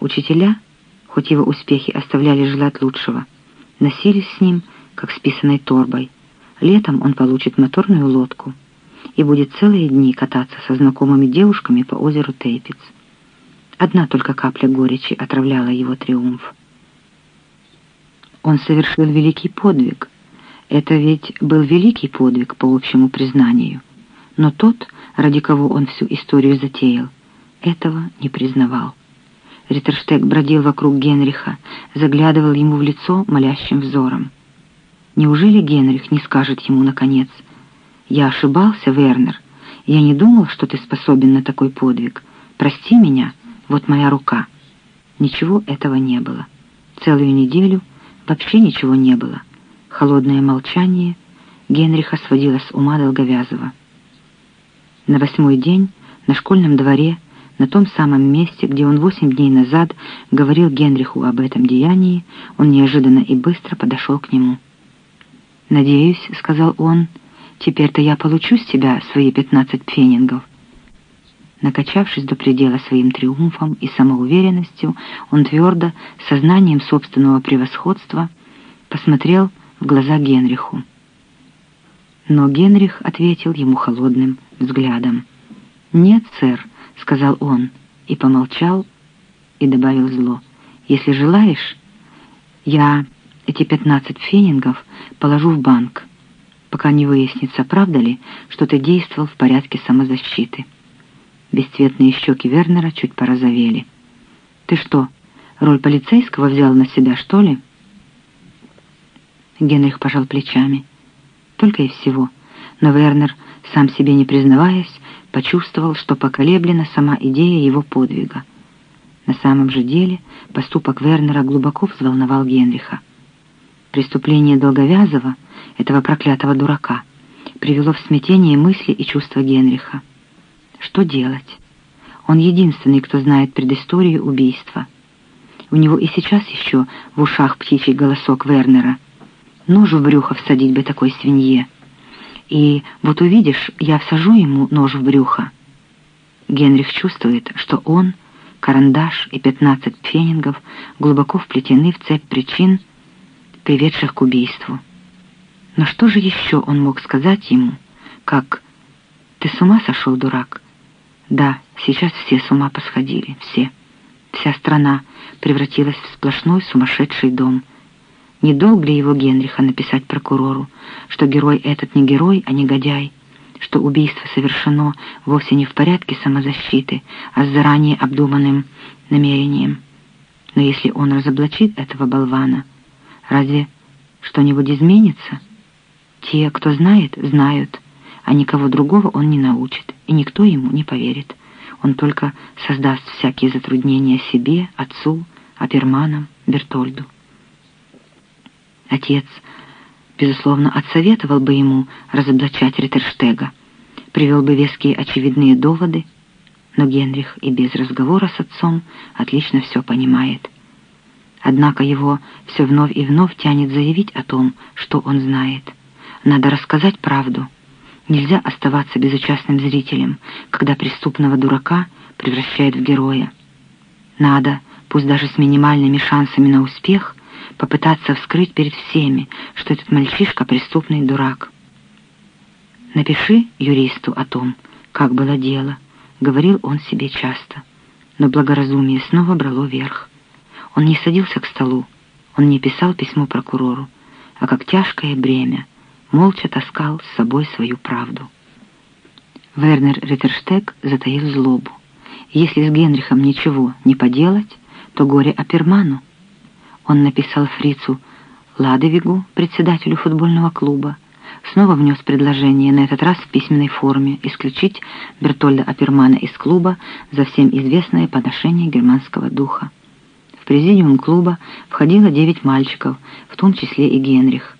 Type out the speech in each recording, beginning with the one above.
Учителя, хоть его успехи оставляли желать лучшего, носились с ним, как с писаной торбой. Летом он получит моторную лодку и будет целые дни кататься со знакомыми девушками по озеру Тейпиц. Одна только капля горечи отравляла его триумф. Он совершил великий подвиг. Это ведь был великий подвиг по общему признанию. Но тот, ради кого он всю историю затеял, этого не признавал. Риттерштег бродил вокруг Генриха, заглядывал ему в лицо молящим взором. Неужели Генрих не скажет ему, наконец, «Я ошибался, Вернер. Я не думал, что ты способен на такой подвиг. Прости меня, вот моя рука». Ничего этого не было. Целую неделю вообще ничего не было. Холодное молчание Генриха сводило с ума Долговязова. На восьмой день на школьном дворе на том самом месте, где он восемь дней назад говорил Генриху об этом деянии, он неожиданно и быстро подошел к нему. «Надеюсь», — сказал он, — «теперь-то я получу с тебя свои пятнадцать пфенингов». Накачавшись до предела своим триумфом и самоуверенностью, он твердо, сознанием собственного превосходства, посмотрел в глаза Генриху. Но Генрих ответил ему холодным взглядом. «Нет, сэр», — сказал он, и помолчал, и добавил зло. «Если желаешь, я эти пятнадцать фенингов положу в банк, пока не выяснится, правда ли, что ты действовал в порядке самозащиты». Бесцветные щеки Вернера чуть порозовели. «Ты что, роль полицейского взял на себя, что ли?» Генрих пожал плечами. Только и всего. Но Вернер, сам себе не признаваясь, почувствовал, что поколеблена сама идея его подвига. На самом же деле поступок Вернера глубоко взволновал Генриха. Преступление Долговязова, этого проклятого дурака, привело в смятение мысли и чувства Генриха. Что делать? Он единственный, кто знает предысторию убийства. У него и сейчас еще в ушах птичий голосок Вернера. Нож в брюхо всадить бы такой свинье. И вот увидишь, я всажу ему нож в брюхо. Генрих чувствует, что он, карандаш и пятнадцать пфенингов глубоко вплетены в цепь причин, приведших к убийству. Но что же еще он мог сказать ему, как «Ты с ума сошел, дурак?» Да, сейчас все с ума посходили, все. Вся страна превратилась в сплошной сумасшедший дом. Недолго ли его Генриха написать прокурору, что герой этот не герой, а негодяй, что убийство совершено вовсе не в порядке самозащиты, а с заранее обдуманным намерением. Но если он разоблачит этого болвана, разве что-нибудь изменится? Те, кто знает, знают, а никого другого он не научит, и никто ему не поверит. Он только создаст всякие затруднения себе, отцу, Аперманам, Бертольду. Отец, безусловно, отсоветовал бы ему разоблачать Риттерштега, привел бы веские очевидные доводы, но Генрих и без разговора с отцом отлично все понимает. Однако его все вновь и вновь тянет заявить о том, что он знает. Надо рассказать правду — Нельзя оставаться безучастным зрителем, когда преступного дурака превращают в героя. Надо, пусть даже с минимальными шансами на успех, попытаться вскрыть перед всеми, что этот мальчишка преступный дурак. «Напиши юристу о том, как было дело», — говорил он себе часто. Но благоразумие снова брало верх. Он не садился к столу, он не писал письмо прокурору, а как тяжкое бремя — молча таскал с собой свою правду. Вернер Риттерштег затаил злобу. Если с Генрихом ничего не поделать, то горе Аперману. Он написал фрицу Ладовигу, председателю футбольного клуба, снова внес предложение, на этот раз в письменной форме, исключить Бертольда Апермана из клуба за всем известное поношение германского духа. В президиум клуба входило девять мальчиков, в том числе и Генрих.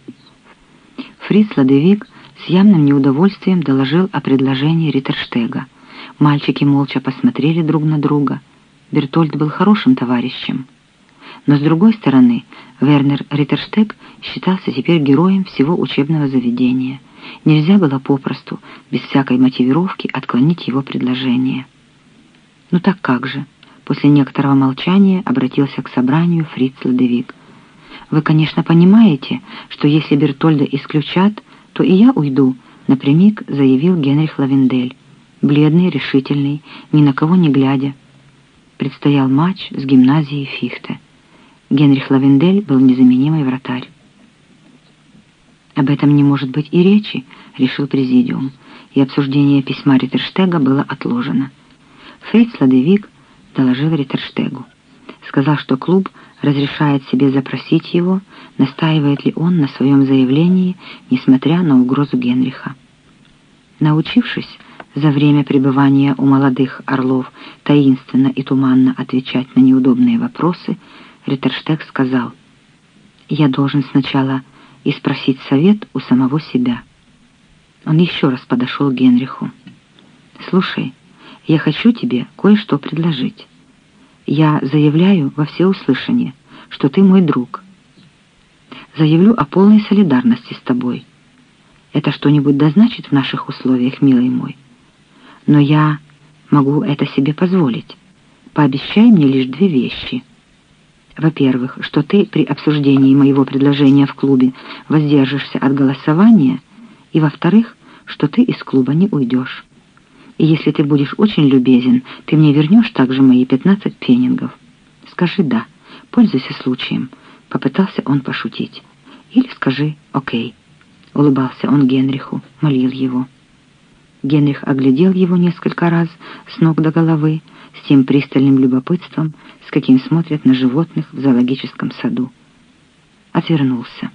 Фриц Ладевик с явным неудовольствием доложил о предложении Риттерштега. Мальчики молча посмотрели друг на друга. Бертольд был хорошим товарищем. Но с другой стороны, Вернер Риттерштег считался теперь героем всего учебного заведения. Нельзя было попросту, без всякой мотивировки, отклонить его предложение. Ну так как же? После некоторого молчания обратился к собранию Фриц Ладевик. «Вы, конечно, понимаете, что если Бертольда исключат, то и я уйду», напрямик заявил Генрих Лавендель, бледный, решительный, ни на кого не глядя. Предстоял матч с гимназией Фихте. Генрих Лавендель был незаменимый вратарь. «Об этом не может быть и речи», — решил президиум, и обсуждение письма Риттерштега было отложено. Фриц Ладевик доложил Риттерштегу. Сказал, что клуб разрешает себе запросить его, настаивает ли он на своем заявлении, несмотря на угрозу Генриха. Научившись за время пребывания у молодых орлов таинственно и туманно отвечать на неудобные вопросы, Риттерштег сказал, «Я должен сначала и спросить совет у самого себя. Он еще раз подошел к Генриху. «Слушай, я хочу тебе кое-что предложить. Я заявляю во всеуслышание, что ты мой друг. Заявлю о полной солидарности с тобой. Это что-нибудь дозначит в наших условиях, милый мой? Но я могу это себе позволить. Пообещай мне лишь две вещи — во-первых, что ты при обсуждении моего предложения в клубе воздержишься от голосования, и, во-вторых, что ты из клуба не уйдешь. И если ты будешь очень любезен, ты мне вернешь также мои 15 пенингов. Скажи «да», пользуйся случаем. Попытался он пошутить. Или скажи «окей». Улыбался он Генриху, молил его. Генрих оглядел его несколько раз с ног до головы, с тем пристальным любопытством, с каким смотрят на животных в зоологическом саду. Отвернулся.